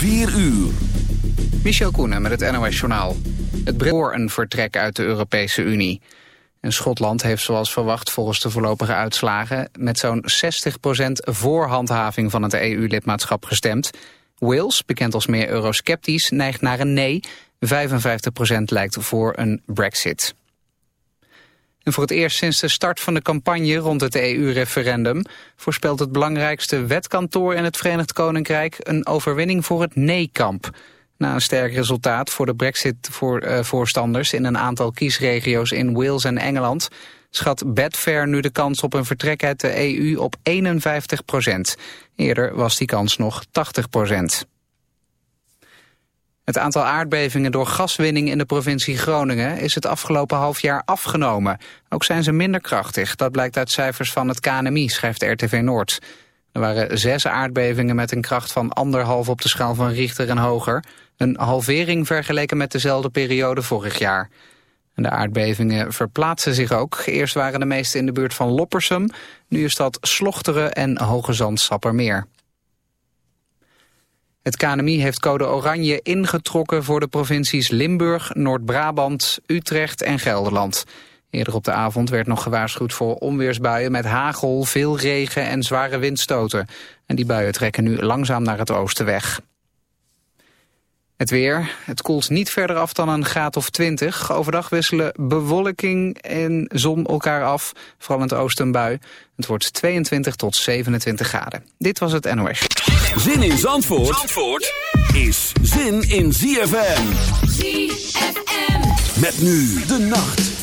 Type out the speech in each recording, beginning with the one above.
4 uur. Michel Koenen met het NOS-journaal. Het voor een vertrek uit de Europese Unie. En Schotland heeft zoals verwacht volgens de voorlopige uitslagen... met zo'n 60% voor handhaving van het EU-lidmaatschap gestemd. Wales, bekend als meer eurosceptisch, neigt naar een nee. 55% lijkt voor een brexit. En voor het eerst sinds de start van de campagne rond het EU-referendum... voorspelt het belangrijkste wetkantoor in het Verenigd Koninkrijk... een overwinning voor het nee-kamp. Na een sterk resultaat voor de brexit-voorstanders... in een aantal kiesregio's in Wales en Engeland... schat Betfair nu de kans op een vertrek uit de EU op 51 procent. Eerder was die kans nog 80 procent. Het aantal aardbevingen door gaswinning in de provincie Groningen is het afgelopen half jaar afgenomen. Ook zijn ze minder krachtig. Dat blijkt uit cijfers van het KNMI, schrijft RTV Noord. Er waren zes aardbevingen met een kracht van anderhalf op de schaal van Richter en hoger. Een halvering vergeleken met dezelfde periode vorig jaar. de aardbevingen verplaatsen zich ook. Eerst waren de meeste in de buurt van Loppersum. Nu is dat Slochteren en Hoge Zand-Sappermeer. Het KNMI heeft code oranje ingetrokken voor de provincies Limburg, Noord-Brabant, Utrecht en Gelderland. Eerder op de avond werd nog gewaarschuwd voor onweersbuien met hagel, veel regen en zware windstoten. En die buien trekken nu langzaam naar het oosten weg. Het weer. Het koelt niet verder af dan een graad of 20. Overdag wisselen bewolking en zon elkaar af. Vooral in het oosten een bui. Het wordt 22 tot 27 graden. Dit was het NOS. Zin in Zandvoort, Zandvoort is zin in ZFM. ZFM. Met nu de nacht.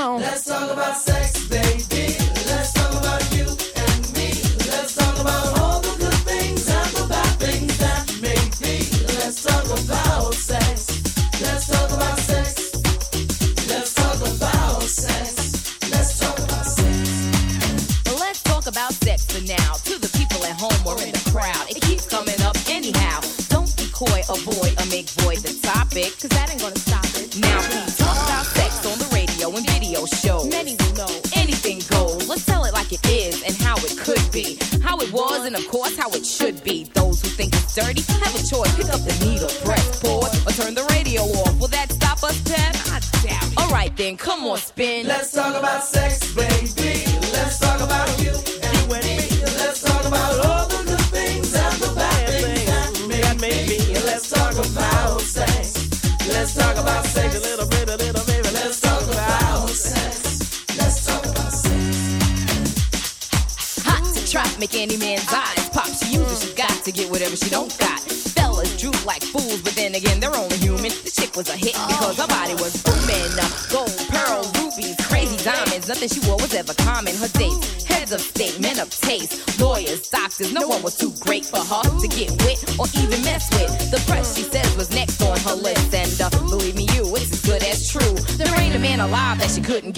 on. Let's talk about sex.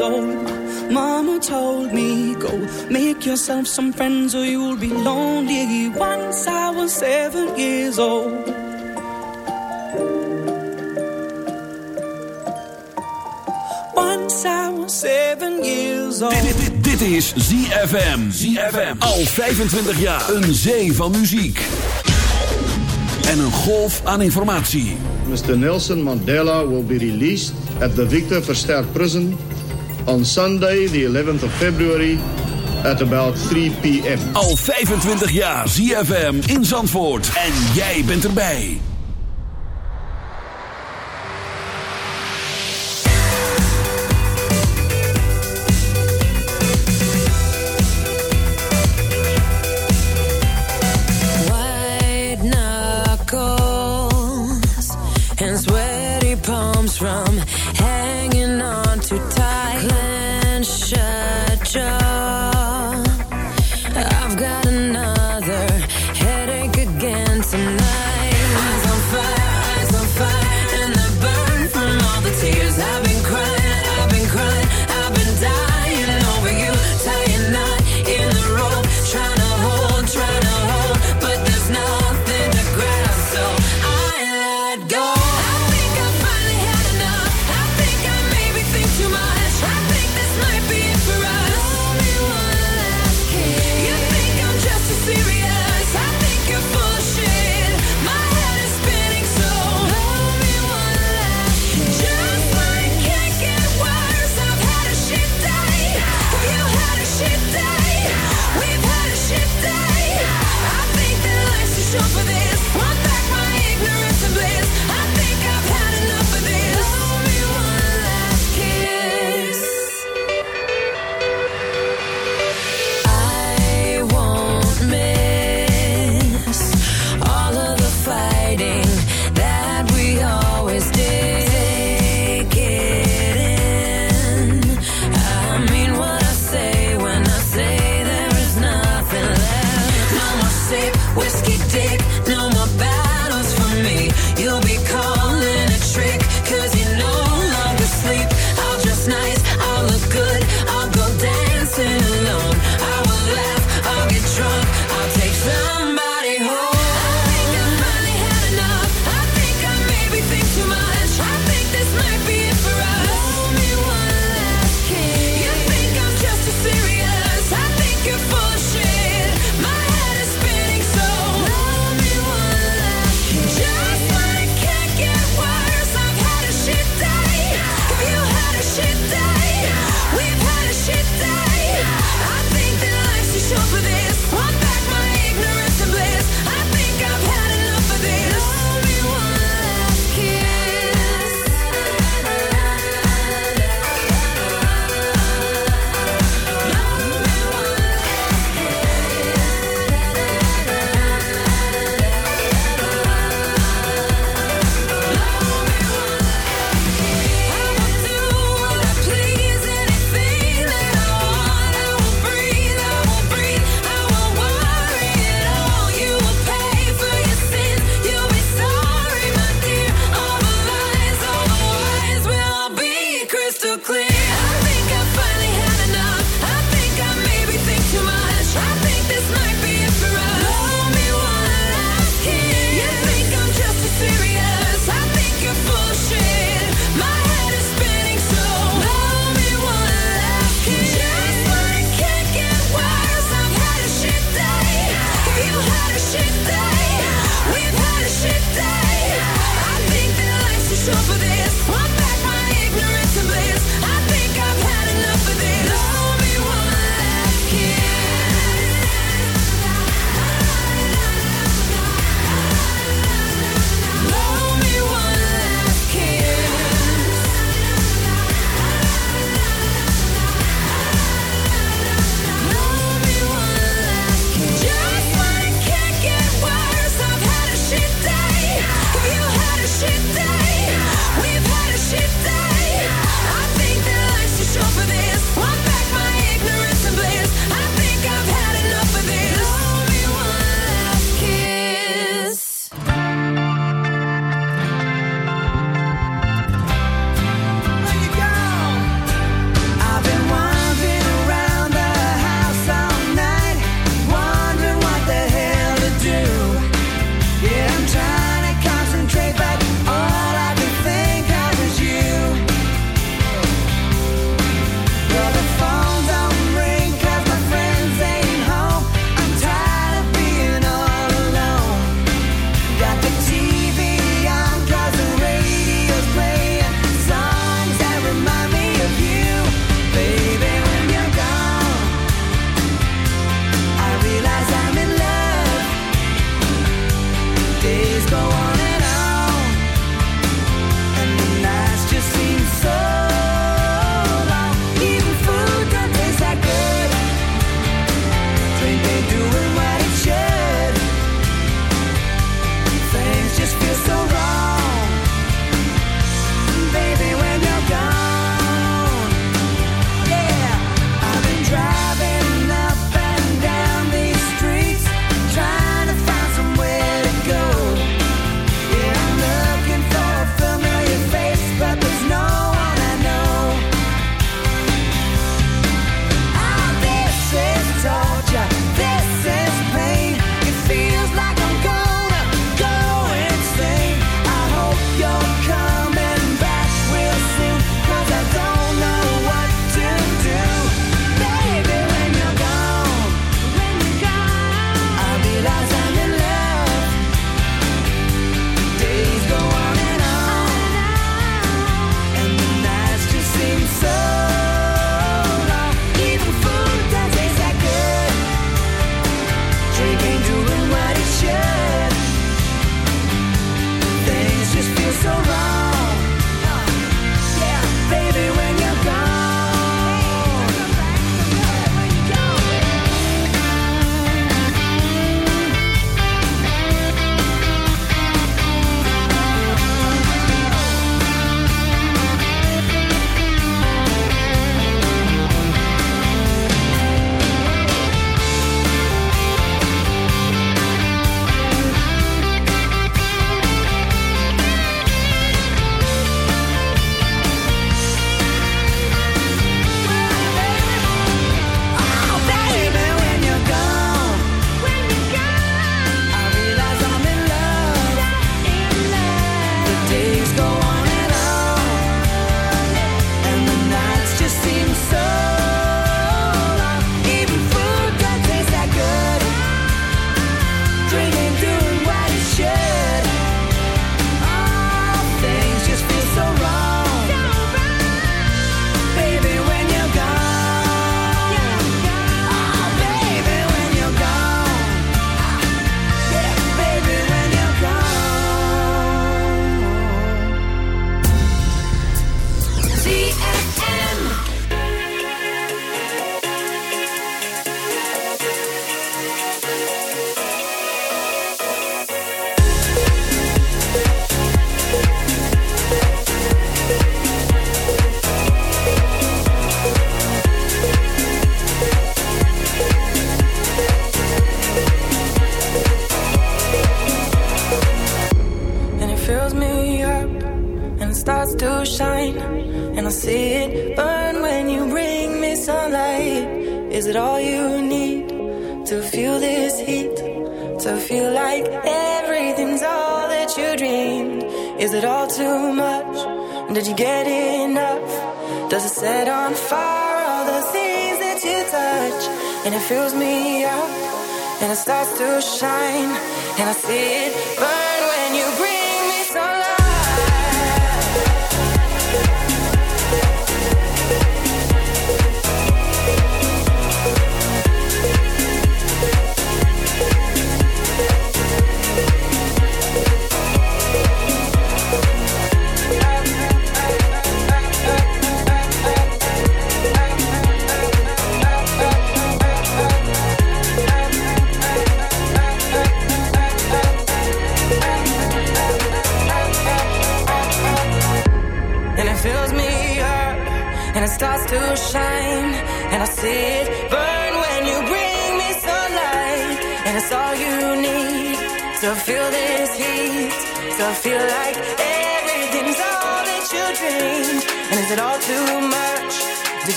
years old, Mama told me, Go make yourself some friends or you'll be lonely. Once I was seven years old. Once I was seven years old. Dit, dit, dit is ZFM. ZFM. Al 25 jaar. Een zee van muziek. En een golf aan informatie. Mr. Nelson Mandela will be released at the Victor Verster Prison on Sunday, the 11th of February, at about 3 p.m. Al 25 jaar ZFM in Zandvoort. En jij bent erbij.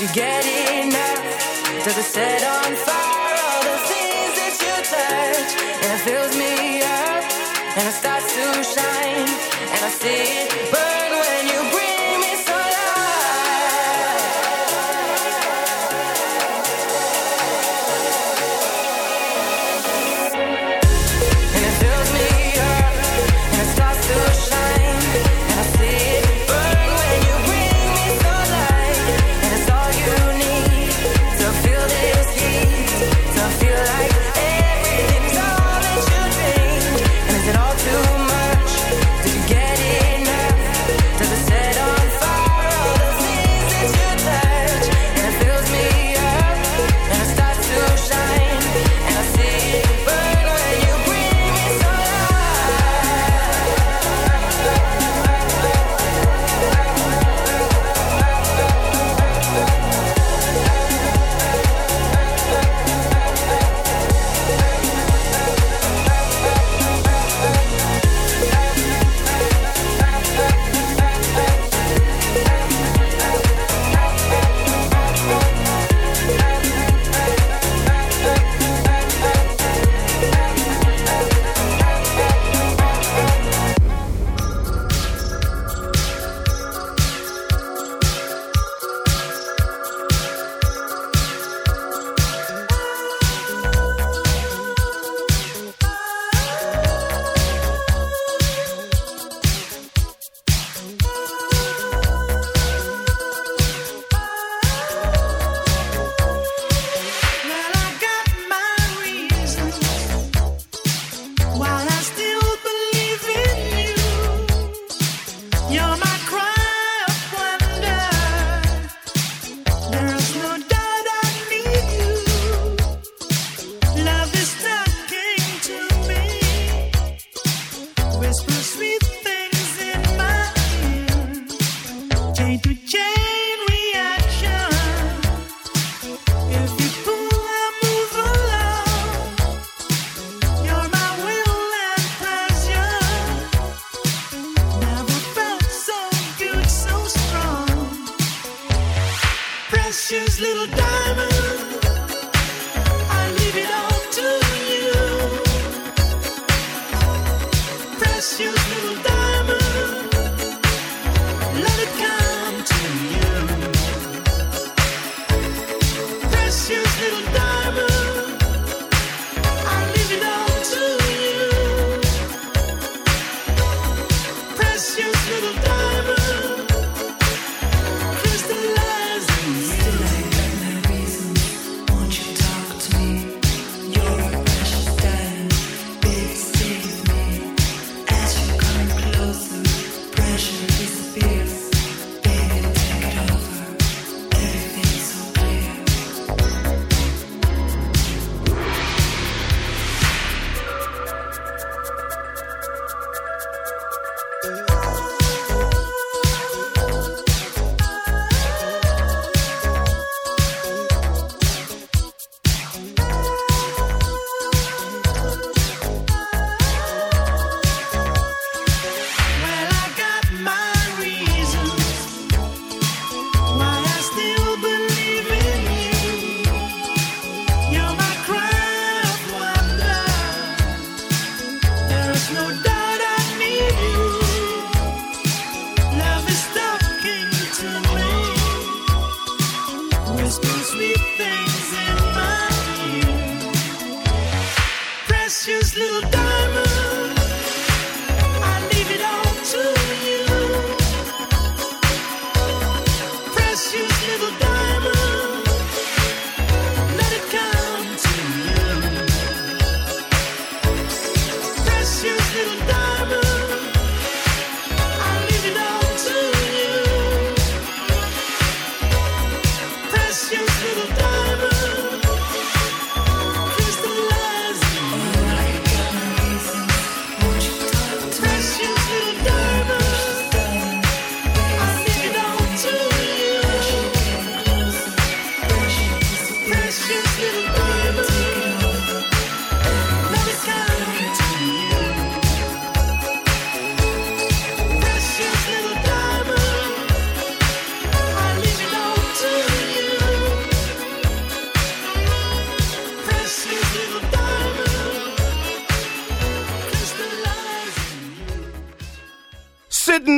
You get